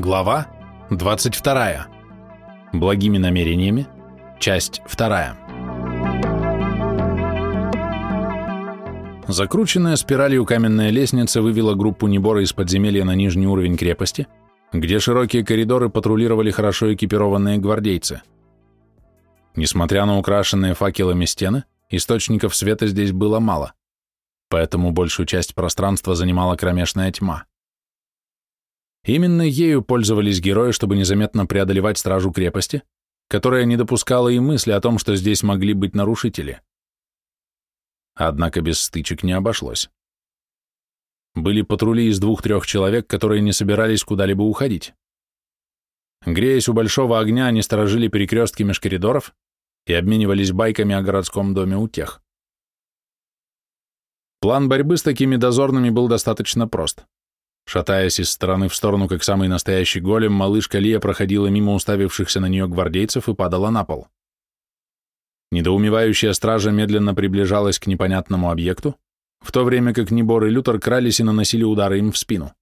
Глава 22. Благими намерениями. Часть 2. Закрученная спиралью каменная лестница вывела группу Небора из подземелья на нижний уровень крепости, где широкие коридоры патрулировали хорошо экипированные гвардейцы. Несмотря на украшенные факелами стены, источников света здесь было мало, поэтому большую часть пространства занимала кромешная тьма. Именно ею пользовались герои, чтобы незаметно преодолевать стражу крепости, которая не допускала и мысли о том, что здесь могли быть нарушители. Однако без стычек не обошлось. Были патрули из двух-трех человек, которые не собирались куда-либо уходить. Греясь у большого огня, они сторожили перекрестки меж коридоров и обменивались байками о городском доме у тех. План борьбы с такими дозорными был достаточно прост. Шатаясь из стороны в сторону, как самый настоящий голем, малышка Лия проходила мимо уставившихся на нее гвардейцев и падала на пол. Недоумевающая стража медленно приближалась к непонятному объекту, в то время как Небор и Лютер крались и наносили удары им в спину.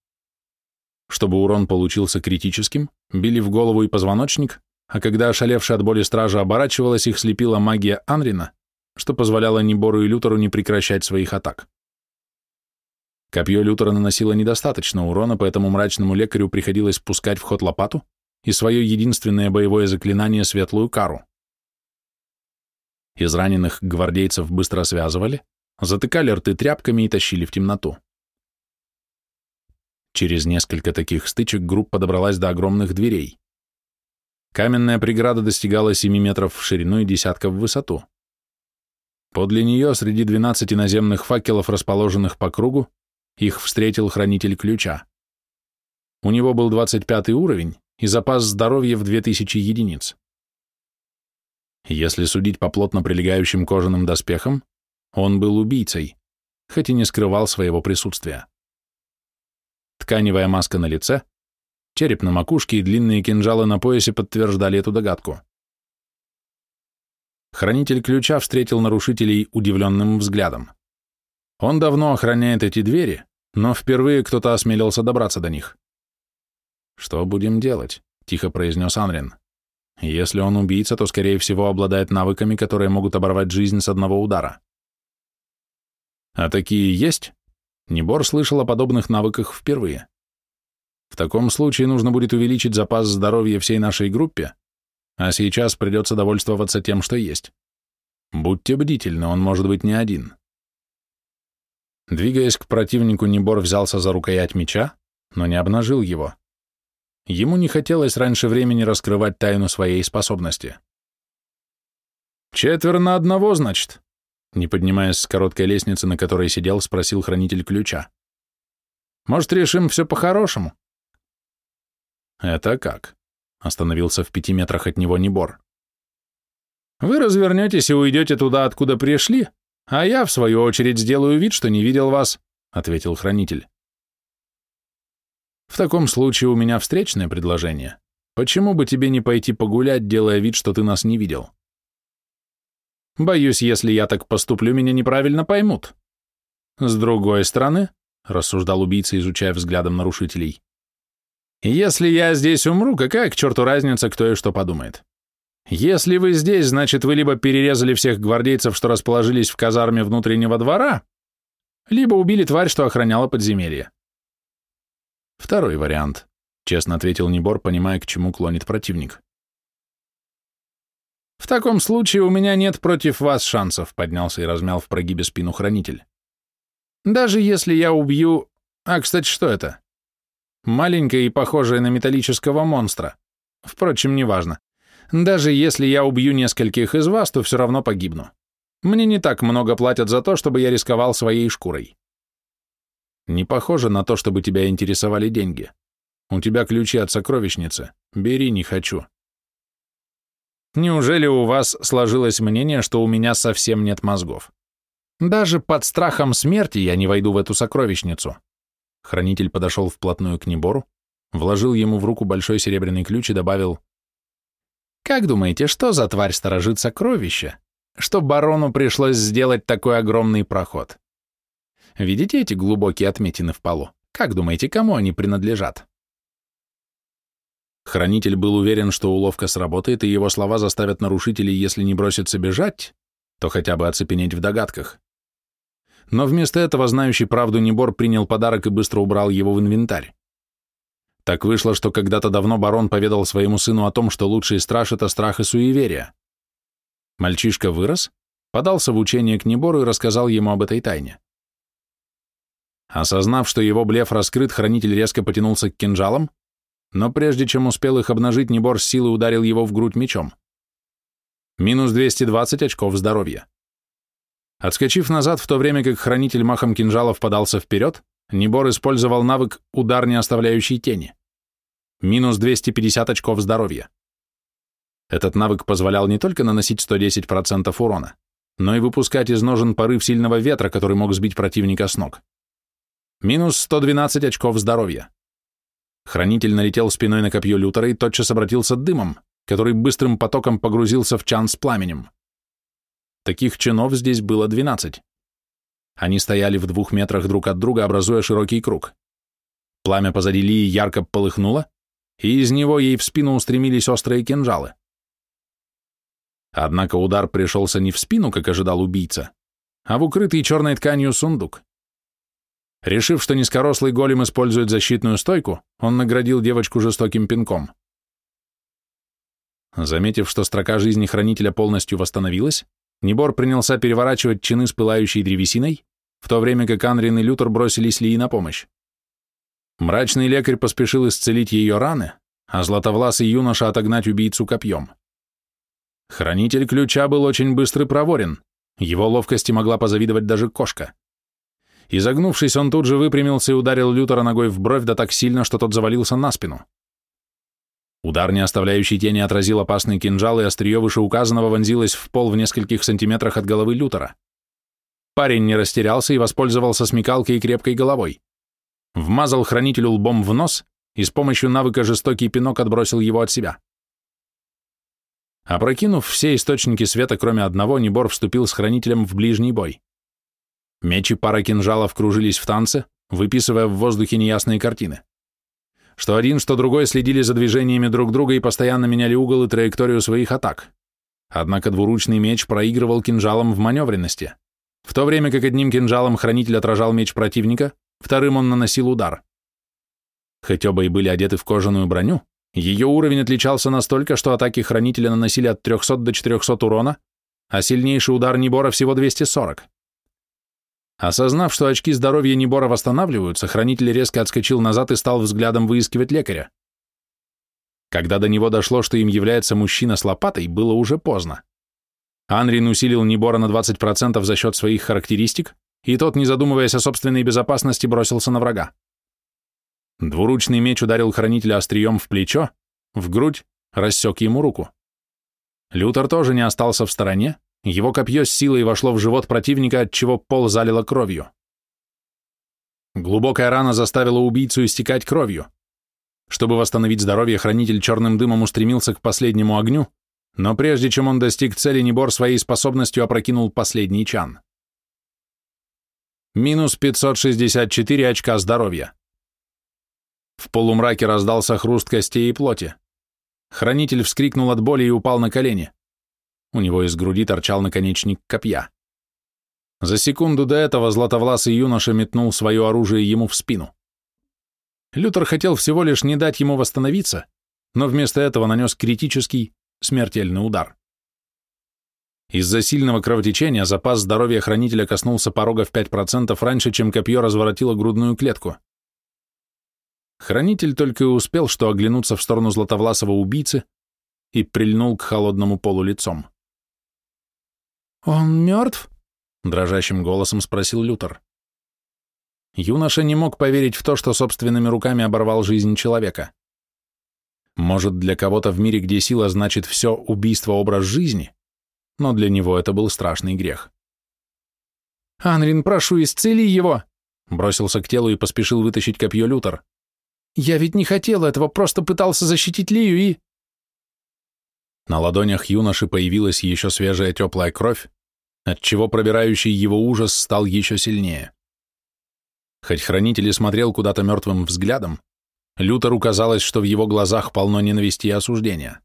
Чтобы урон получился критическим, били в голову и позвоночник, а когда ошалевшая от боли стража оборачивалась, их слепила магия Анрина, что позволяло Небору и Лютеру не прекращать своих атак. Копье Лютера наносило недостаточно урона, поэтому мрачному лекарю приходилось пускать в ход лопату и свое единственное боевое заклинание — светлую кару. Из раненых гвардейцев быстро связывали, затыкали рты тряпками и тащили в темноту. Через несколько таких стычек группа добралась до огромных дверей. Каменная преграда достигала 7 метров в ширину и десятков в высоту. Подле нее, среди 12 наземных факелов, расположенных по кругу, их встретил хранитель ключа. У него был 25 уровень и запас здоровья в 2000 единиц. Если судить по плотно прилегающим кожаным доспехам, он был убийцей, хоть и не скрывал своего присутствия. Тканевая маска на лице, череп на макушке и длинные кинжалы на поясе подтверждали эту догадку. Хранитель ключа встретил нарушителей удивленным взглядом. Он давно охраняет эти двери, но впервые кто-то осмелился добраться до них. «Что будем делать?» — тихо произнес Анрин. «Если он убийца, то, скорее всего, обладает навыками, которые могут оборвать жизнь с одного удара». «А такие есть?» Небор слышал о подобных навыках впервые. «В таком случае нужно будет увеличить запас здоровья всей нашей группе, а сейчас придется довольствоваться тем, что есть. Будьте бдительны, он может быть не один». Двигаясь к противнику, Небор взялся за рукоять меча, но не обнажил его. Ему не хотелось раньше времени раскрывать тайну своей способности. «Четверо на одного, значит?» Не поднимаясь с короткой лестницы, на которой сидел, спросил хранитель ключа. «Может, решим все по-хорошему?» «Это как?» — остановился в пяти метрах от него Небор. «Вы развернетесь и уйдете туда, откуда пришли, «А я, в свою очередь, сделаю вид, что не видел вас», — ответил хранитель. «В таком случае у меня встречное предложение. Почему бы тебе не пойти погулять, делая вид, что ты нас не видел?» «Боюсь, если я так поступлю, меня неправильно поймут». «С другой стороны», — рассуждал убийца, изучая взглядом нарушителей, «если я здесь умру, какая к черту разница, кто и что подумает? Если вы здесь, значит, вы либо перерезали всех гвардейцев, что расположились в казарме внутреннего двора, либо убили тварь, что охраняла подземелье. Второй вариант, честно ответил Небор, понимая, к чему клонит противник. В таком случае у меня нет против вас шансов, поднялся и размял в прогибе спину хранитель. Даже если я убью... А, кстати, что это? Маленькое и похожее на металлического монстра. Впрочем, неважно. Даже если я убью нескольких из вас, то все равно погибну. Мне не так много платят за то, чтобы я рисковал своей шкурой. Не похоже на то, чтобы тебя интересовали деньги. У тебя ключи от сокровищницы. Бери, не хочу. Неужели у вас сложилось мнение, что у меня совсем нет мозгов? Даже под страхом смерти я не войду в эту сокровищницу. Хранитель подошел вплотную к Небору, вложил ему в руку большой серебряный ключ и добавил как думаете, что за тварь сторожит сокровища, что барону пришлось сделать такой огромный проход? Видите эти глубокие отметины в полу? Как думаете, кому они принадлежат? Хранитель был уверен, что уловка сработает, и его слова заставят нарушителей, если не броситься бежать, то хотя бы оцепенеть в догадках. Но вместо этого знающий правду Небор принял подарок и быстро убрал его в инвентарь. Так вышло, что когда-то давно барон поведал своему сыну о том, что лучший страж — это страх и суеверие. Мальчишка вырос, подался в учение к Небору и рассказал ему об этой тайне. Осознав, что его блеф раскрыт, хранитель резко потянулся к кинжалам, но прежде чем успел их обнажить, Небор с силой ударил его в грудь мечом. Минус 220 очков здоровья. Отскочив назад, в то время как хранитель махом кинжалов подался вперед, Небор использовал навык «Удар, не оставляющий тени». Минус 250 очков здоровья. Этот навык позволял не только наносить 110% урона, но и выпускать из ножен порыв сильного ветра, который мог сбить противника с ног. Минус 112 очков здоровья. Хранитель налетел спиной на копье Лютера и тотчас обратился дымом, который быстрым потоком погрузился в чан с пламенем. Таких чинов здесь было 12. Они стояли в двух метрах друг от друга, образуя широкий круг. Пламя позади Лии ярко полыхнуло, и из него ей в спину устремились острые кинжалы. Однако удар пришелся не в спину, как ожидал убийца, а в укрытый черной тканью сундук. Решив, что низкорослый голем использует защитную стойку, он наградил девочку жестоким пинком. Заметив, что строка жизни хранителя полностью восстановилась, Небор принялся переворачивать чины с пылающей древесиной, в то время как Анрин и Лютер бросились Лии на помощь. Мрачный лекарь поспешил исцелить ее раны, а златовласый юноша отогнать убийцу копьем. Хранитель ключа был очень быстрый проворен, его ловкости могла позавидовать даже кошка. Изогнувшись, он тут же выпрямился и ударил Лютера ногой в бровь да так сильно, что тот завалился на спину. Удар, не оставляющий тени, отразил опасный кинжал, и острие вышеуказанного вонзилось в пол в нескольких сантиметрах от головы Лютера. Парень не растерялся и воспользовался смекалкой и крепкой головой. Вмазал хранителю лбом в нос и с помощью навыка жестокий пинок отбросил его от себя. Опрокинув все источники света, кроме одного, Небор вступил с хранителем в ближний бой. Мечи пара кинжалов кружились в танце, выписывая в воздухе неясные картины. Что один, что другой следили за движениями друг друга и постоянно меняли угол и траекторию своих атак. Однако двуручный меч проигрывал кинжалом в маневренности, в то время как одним кинжалом хранитель отражал меч противника, вторым он наносил удар. Хоть оба и были одеты в кожаную броню, ее уровень отличался настолько, что атаки хранителя наносили от 300 до 400 урона, а сильнейший удар Небора всего 240. Осознав, что очки здоровья Небора восстанавливаются, хранитель резко отскочил назад и стал взглядом выискивать лекаря. Когда до него дошло, что им является мужчина с лопатой, было уже поздно. Анрин усилил Небора на 20% за счет своих характеристик, и тот, не задумываясь о собственной безопасности, бросился на врага. Двуручный меч ударил хранителя острием в плечо, в грудь, рассек ему руку. Лютер тоже не остался в стороне, его копье с силой вошло в живот противника, отчего пол залило кровью. Глубокая рана заставила убийцу истекать кровью. Чтобы восстановить здоровье, хранитель черным дымом устремился к последнему огню, но прежде чем он достиг цели, Небор своей способностью опрокинул последний чан. Минус 564 очка здоровья. В полумраке раздался хруст костей и плоти. Хранитель вскрикнул от боли и упал на колени. У него из груди торчал наконечник копья. За секунду до этого златовласый юноша метнул свое оружие ему в спину. Лютер хотел всего лишь не дать ему восстановиться, но вместо этого нанес критический, смертельный удар. Из-за сильного кровотечения запас здоровья хранителя коснулся порога в 5% раньше, чем копье разворотило грудную клетку. Хранитель только и успел, что оглянуться в сторону златовласого убийцы и прильнул к холодному полу лицом. «Он мертв?» — дрожащим голосом спросил Лютер. Юноша не мог поверить в то, что собственными руками оборвал жизнь человека. Может, для кого-то в мире, где сила значит все убийство образ жизни, но для него это был страшный грех. «Анрин, прошу, исцели его!» Бросился к телу и поспешил вытащить копье Лютер. «Я ведь не хотел этого, просто пытался защитить Лию и...» На ладонях юноши появилась еще свежая теплая кровь, отчего пробирающий его ужас стал еще сильнее. Хоть хранитель и смотрел куда-то мертвым взглядом, Лютеру казалось, что в его глазах полно ненависти и осуждения.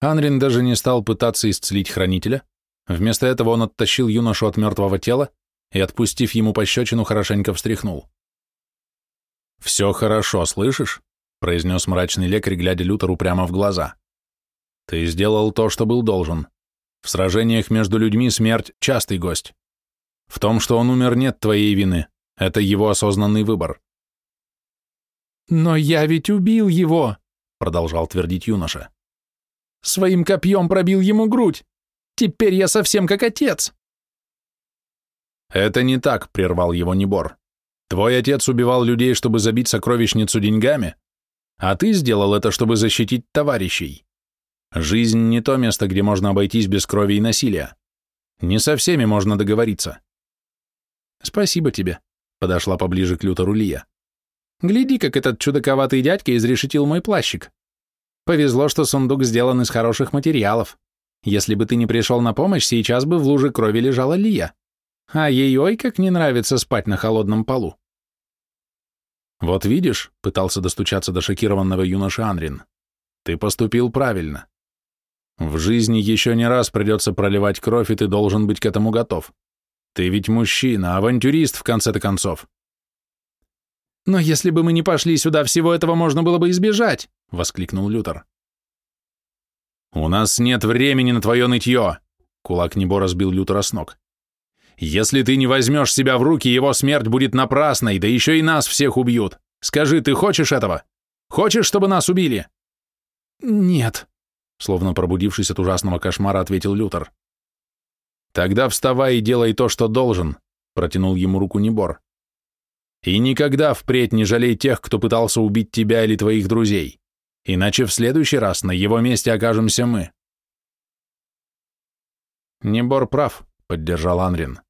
Анрин даже не стал пытаться исцелить хранителя, вместо этого он оттащил юношу от мертвого тела и, отпустив ему пощечину, хорошенько встряхнул. «Все хорошо, слышишь?» — произнес мрачный лекарь, глядя Лютеру прямо в глаза. «Ты сделал то, что был должен. В сражениях между людьми смерть — частый гость. В том, что он умер, нет твоей вины. Это его осознанный выбор. «Но я ведь убил его!» — продолжал твердить юноша. «Своим копьем пробил ему грудь! Теперь я совсем как отец!» «Это не так», — прервал его Небор. «Твой отец убивал людей, чтобы забить сокровищницу деньгами, а ты сделал это, чтобы защитить товарищей. Жизнь не то место, где можно обойтись без крови и насилия. Не со всеми можно договориться». «Спасибо тебе», — подошла поближе к Лютеру Лия. Гляди, как этот чудаковатый дядька изрешетил мой плащик. Повезло, что сундук сделан из хороших материалов. Если бы ты не пришел на помощь, сейчас бы в луже крови лежала Лия. А ей ой, как не нравится спать на холодном полу. Вот видишь, пытался достучаться до шокированного юноши Анрин, ты поступил правильно. В жизни еще не раз придется проливать кровь, и ты должен быть к этому готов. Ты ведь мужчина, авантюрист, в конце-то концов. «Но если бы мы не пошли сюда, всего этого можно было бы избежать!» — воскликнул Лютер. «У нас нет времени на твое нытье!» — кулак Небо разбил Лютера с ног. «Если ты не возьмешь себя в руки, его смерть будет напрасной, да еще и нас всех убьют. Скажи, ты хочешь этого? Хочешь, чтобы нас убили?» «Нет», — словно пробудившись от ужасного кошмара, ответил Лютер. «Тогда вставай и делай то, что должен», — протянул ему руку Небор. И никогда впредь не жалей тех, кто пытался убить тебя или твоих друзей, иначе в следующий раз на его месте окажемся мы. Небор прав, поддержал Анрин.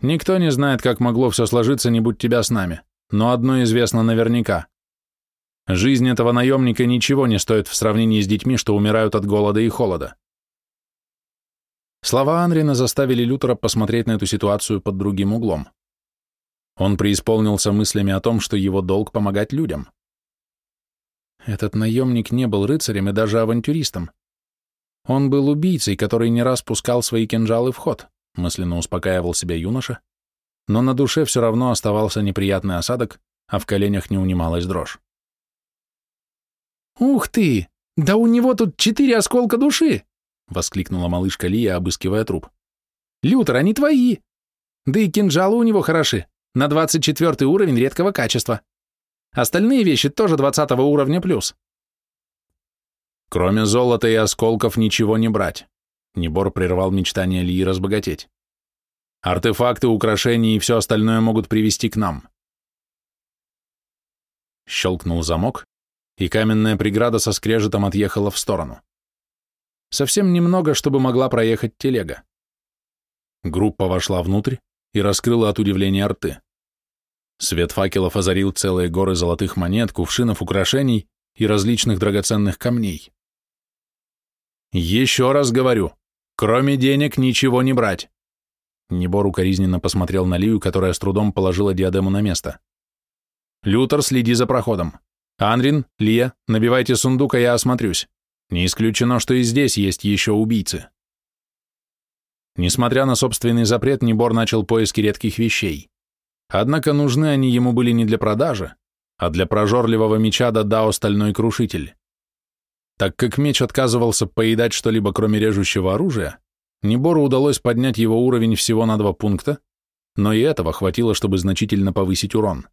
Никто не знает, как могло все сложиться, не будь тебя с нами, но одно известно наверняка. Жизнь этого наемника ничего не стоит в сравнении с детьми, что умирают от голода и холода. Слова Анрина заставили Лютера посмотреть на эту ситуацию под другим углом. Он преисполнился мыслями о том, что его долг помогать людям. Этот наемник не был рыцарем и даже авантюристом. Он был убийцей, который не раз пускал свои кинжалы в ход, мысленно успокаивал себя юноша, но на душе все равно оставался неприятный осадок, а в коленях не унималась дрожь. «Ух ты! Да у него тут четыре осколка души!» — воскликнула малышка Лия, обыскивая труп. «Лютер, они твои! Да и кинжалы у него хороши, на 24 уровень редкого качества. Остальные вещи тоже 20 уровня плюс. Кроме золота и осколков ничего не брать. Небор прервал мечтание Лии разбогатеть. Артефакты, украшения и все остальное могут привести к нам. Щелкнул замок, и каменная преграда со скрежетом отъехала в сторону. Совсем немного, чтобы могла проехать телега. Группа вошла внутрь, и раскрыла от удивления рты. Свет факелов озарил целые горы золотых монет, кувшинов, украшений и различных драгоценных камней. «Еще раз говорю, кроме денег ничего не брать!» Небор укоризненно посмотрел на Лию, которая с трудом положила диадему на место. «Лютер, следи за проходом. Анрин, Лия, набивайте сундук, а я осмотрюсь. Не исключено, что и здесь есть еще убийцы». Несмотря на собственный запрет, Небор начал поиски редких вещей. Однако нужны они ему были не для продажи, а для прожорливого меча Дадао Стальной Крушитель. Так как меч отказывался поедать что-либо, кроме режущего оружия, Небору удалось поднять его уровень всего на два пункта, но и этого хватило, чтобы значительно повысить урон.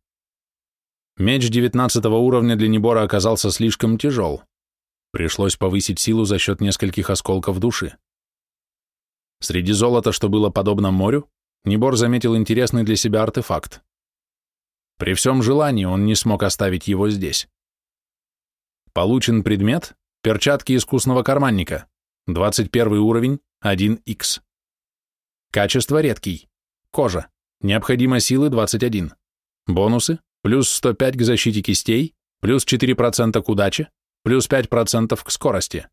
Меч 19 уровня для Небора оказался слишком тяжел. Пришлось повысить силу за счет нескольких осколков души. Среди золота, что было подобно морю, Небор заметил интересный для себя артефакт. При всем желании он не смог оставить его здесь. Получен предмет – перчатки искусного карманника, 21 уровень, 1х. Качество редкий. Кожа. Необходимо силы 21. Бонусы – плюс 105 к защите кистей, плюс 4% к удаче, плюс 5% к скорости.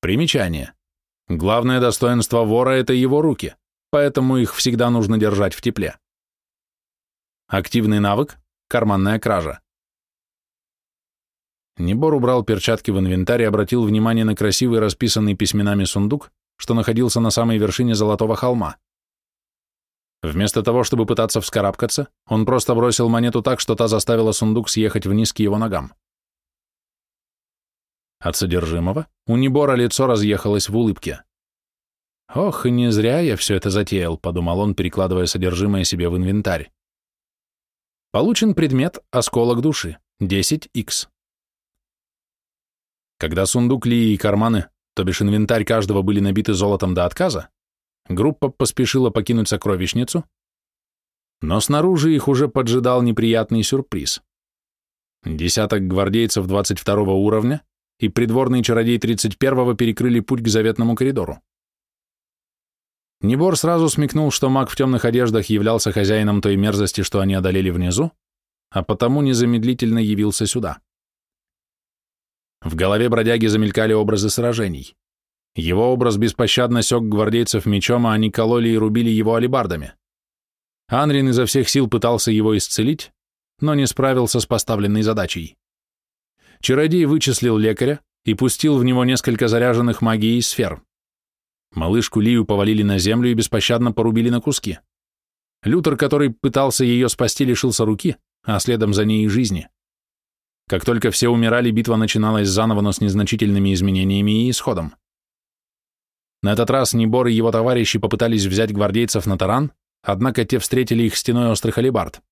Примечание. Главное достоинство вора – это его руки, поэтому их всегда нужно держать в тепле. Активный навык – карманная кража. Небор убрал перчатки в инвентарь и обратил внимание на красивый расписанный письменами сундук, что находился на самой вершине Золотого холма. Вместо того, чтобы пытаться вскарабкаться, он просто бросил монету так, что та заставила сундук съехать вниз к его ногам. От содержимого у Небора лицо разъехалось в улыбке. «Ох, и не зря я все это затеял», — подумал он, перекладывая содержимое себе в инвентарь. Получен предмет «Осколок души» 10х. Когда сундук Лии и карманы, то бишь инвентарь каждого были набиты золотом до отказа, группа поспешила покинуть сокровищницу, но снаружи их уже поджидал неприятный сюрприз. Десяток гвардейцев 22 уровня и придворный чародей 31-го перекрыли путь к заветному коридору. Небор сразу смекнул, что маг в темных одеждах являлся хозяином той мерзости, что они одолели внизу, а потому незамедлительно явился сюда. В голове бродяги замелькали образы сражений. Его образ беспощадно сёк гвардейцев мечом, а они кололи и рубили его алебардами. Анрин изо всех сил пытался его исцелить, но не справился с поставленной задачей. Чародей вычислил лекаря и пустил в него несколько заряженных магией сфер. Малышку Лию повалили на землю и беспощадно порубили на куски. Лютер, который пытался ее спасти, лишился руки, а следом за ней и жизни. Как только все умирали, битва начиналась заново, но с незначительными изменениями и исходом. На этот раз Небор и его товарищи попытались взять гвардейцев на таран, однако те встретили их стеной острых алебард.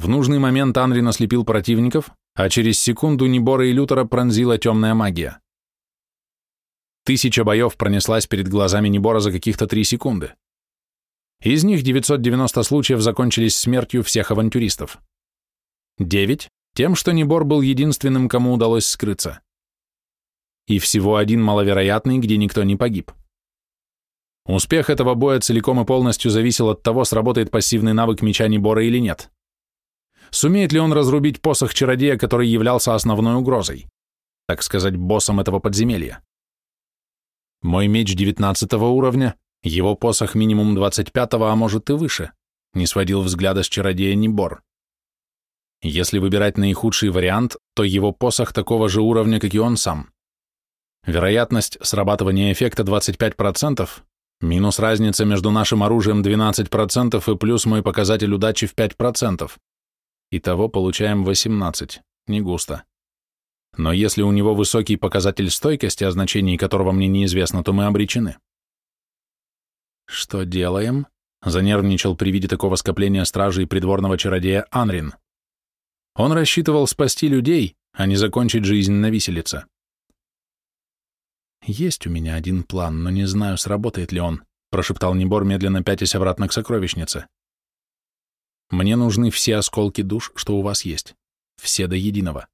В нужный момент Анрин ослепил противников, а через секунду Небора и Лютера пронзила темная магия. Тысяча боев пронеслась перед глазами Небора за каких-то три секунды. Из них 990 случаев закончились смертью всех авантюристов. Девять — тем, что Небор был единственным, кому удалось скрыться и всего один маловероятный, где никто не погиб. Успех этого боя целиком и полностью зависел от того, сработает пассивный навык меча Небора или нет. Сумеет ли он разрубить посох чародея, который являлся основной угрозой, так сказать, боссом этого подземелья? Мой меч 19 уровня, его посох минимум 25, а может и выше, не сводил взгляда с чародея Небор. Если выбирать наихудший вариант, то его посох такого же уровня, как и он сам. Вероятность срабатывания эффекта 25%, минус разница между нашим оружием 12% и плюс мой показатель удачи в 5%. Итого получаем 18, не густо. Но если у него высокий показатель стойкости, о значении которого мне неизвестно, то мы обречены. «Что делаем?» — занервничал при виде такого скопления стражи и придворного чародея Анрин. Он рассчитывал спасти людей, а не закончить жизнь на виселице. «Есть у меня один план, но не знаю, сработает ли он», прошептал Небор, медленно пятясь обратно к сокровищнице. «Мне нужны все осколки душ, что у вас есть. Все до единого».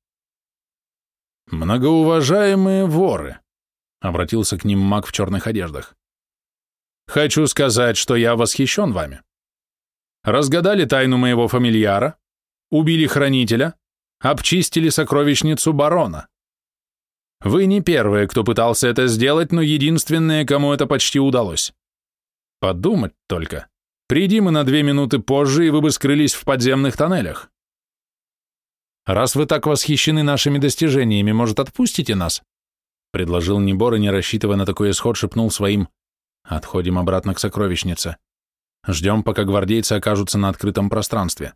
«Многоуважаемые воры», — обратился к ним маг в черных одеждах. «Хочу сказать, что я восхищен вами. Разгадали тайну моего фамильяра, убили хранителя, обчистили сокровищницу барона. Вы не первые, кто пытался это сделать, но единственные, кому это почти удалось. Подумать только. Приди мы на две минуты позже, и вы бы скрылись в подземных тоннелях. Раз вы так восхищены нашими достижениями, может, отпустите нас? Предложил Небор и, не рассчитывая на такой исход, шепнул своим «Отходим обратно к сокровищнице. Ждем, пока гвардейцы окажутся на открытом пространстве».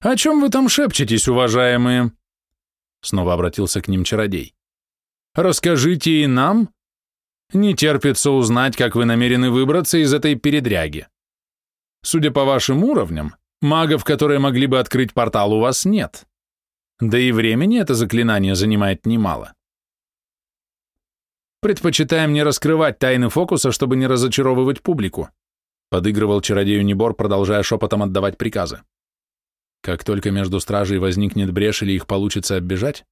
«О чем вы там шепчетесь, уважаемые?» Снова обратился к ним чародей. «Расскажите и нам. Не терпится узнать, как вы намерены выбраться из этой передряги. Судя по вашим уровням, магов, которые могли бы открыть портал, у вас нет. Да и времени это заклинание занимает немало. Предпочитаем не раскрывать тайны фокуса, чтобы не разочаровывать публику», подыгрывал чародею Небор, продолжая шепотом отдавать приказы. Как только между стражей возникнет брешь или их получится оббежать,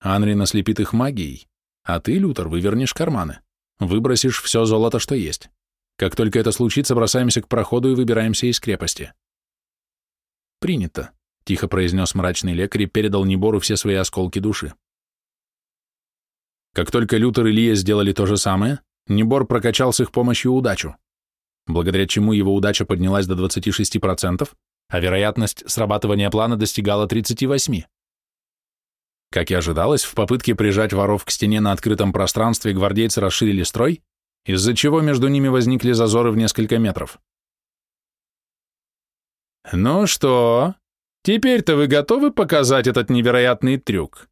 Анри наслепит их магией, а ты, Лютер, вывернешь карманы, выбросишь все золото, что есть. Как только это случится, бросаемся к проходу и выбираемся из крепости. Принято, тихо произнес мрачный лекарь и передал Небору все свои осколки души. Как только Лютер и Лия сделали то же самое, Небор прокачал с их помощью удачу, благодаря чему его удача поднялась до 26%, а вероятность срабатывания плана достигала 38. Как и ожидалось, в попытке прижать воров к стене на открытом пространстве гвардейцы расширили строй, из-за чего между ними возникли зазоры в несколько метров. «Ну что, теперь-то вы готовы показать этот невероятный трюк?»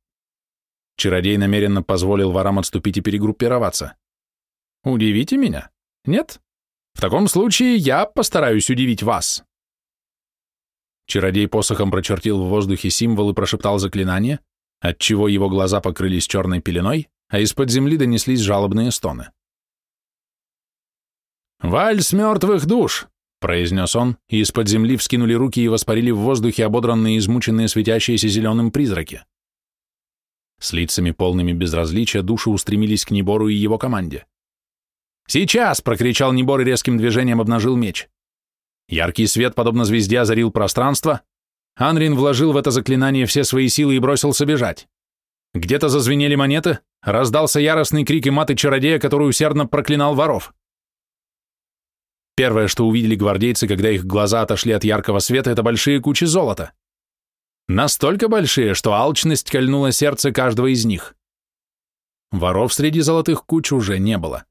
Чародей намеренно позволил ворам отступить и перегруппироваться. «Удивите меня? Нет? В таком случае я постараюсь удивить вас». Чародей посохом прочертил в воздухе символ и прошептал заклинание, отчего его глаза покрылись черной пеленой, а из-под земли донеслись жалобные стоны. «Вальс мертвых душ!» — произнес он, и из-под земли вскинули руки и воспарили в воздухе ободранные, измученные, светящиеся зеленым призраки. С лицами полными безразличия души устремились к Небору и его команде. «Сейчас!» — прокричал Небор и резким движением обнажил меч. Яркий свет, подобно звезде, озарил пространство. Анрин вложил в это заклинание все свои силы и бросился бежать. Где-то зазвенели монеты, раздался яростный крик и маты чародея, который усердно проклинал воров. Первое, что увидели гвардейцы, когда их глаза отошли от яркого света, это большие кучи золота. Настолько большие, что алчность кольнула сердце каждого из них. Воров среди золотых куч уже не было.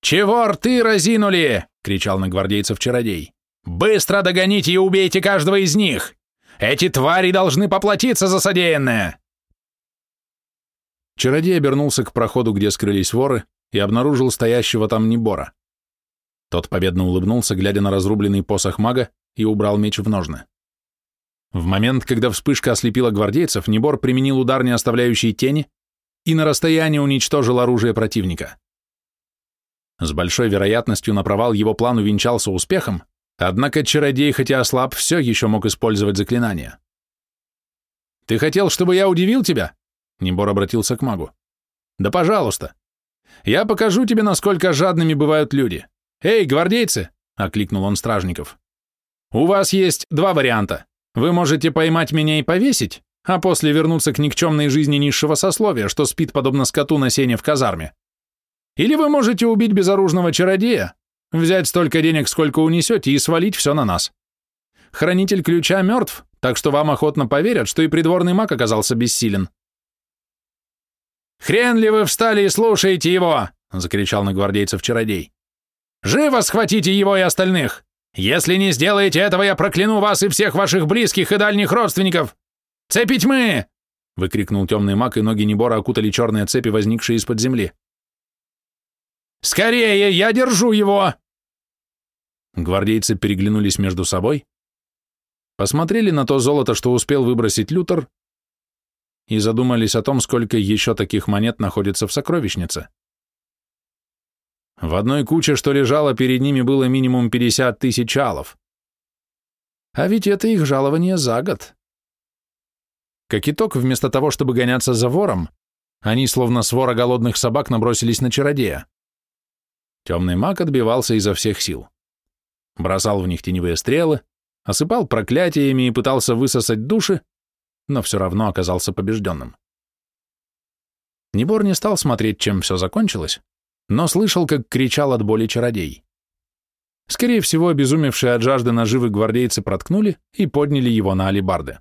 «Чего рты разинули?» — кричал на гвардейцев чародей. «Быстро догоните и убейте каждого из них! Эти твари должны поплатиться за содеянное!» Чародей обернулся к проходу, где скрылись воры, и обнаружил стоящего там Небора. Тот победно улыбнулся, глядя на разрубленный посох мага, и убрал меч в ножны. В момент, когда вспышка ослепила гвардейцев, Небор применил удар, не оставляющий тени, и на расстоянии уничтожил оружие противника. С большой вероятностью на провал его план увенчался успехом, однако чародей, хотя ослаб, все еще мог использовать заклинание. «Ты хотел, чтобы я удивил тебя?» Небор обратился к магу. «Да пожалуйста. Я покажу тебе, насколько жадными бывают люди. Эй, гвардейцы!» — окликнул он стражников. «У вас есть два варианта. Вы можете поймать меня и повесить, а после вернуться к никчемной жизни низшего сословия, что спит подобно скоту на сене в казарме. Или вы можете убить безоружного чародея, взять столько денег, сколько унесете, и свалить все на нас. Хранитель ключа мертв, так что вам охотно поверят, что и придворный маг оказался бессилен. «Хрен ли вы встали и слушаете его?» — закричал на гвардейцев чародей. «Живо схватите его и остальных! Если не сделаете этого, я прокляну вас и всех ваших близких и дальних родственников! Цепи тьмы!» — выкрикнул темный маг, и ноги Небора окутали черные цепи, возникшие из-под земли. «Скорее, я держу его!» Гвардейцы переглянулись между собой, посмотрели на то золото, что успел выбросить Лютер, и задумались о том, сколько еще таких монет находится в сокровищнице. В одной куче, что лежало перед ними, было минимум 50 тысяч алов. А ведь это их жалование за год. Как итог, вместо того, чтобы гоняться за вором, они, словно свора голодных собак, набросились на чародея. Темный маг отбивался изо всех сил. Бросал в них теневые стрелы, осыпал проклятиями и пытался высосать души, но все равно оказался побежденным. Небор не стал смотреть, чем все закончилось, но слышал, как кричал от боли чародей. Скорее всего, обезумевшие от жажды наживы гвардейцы проткнули и подняли его на алебарды.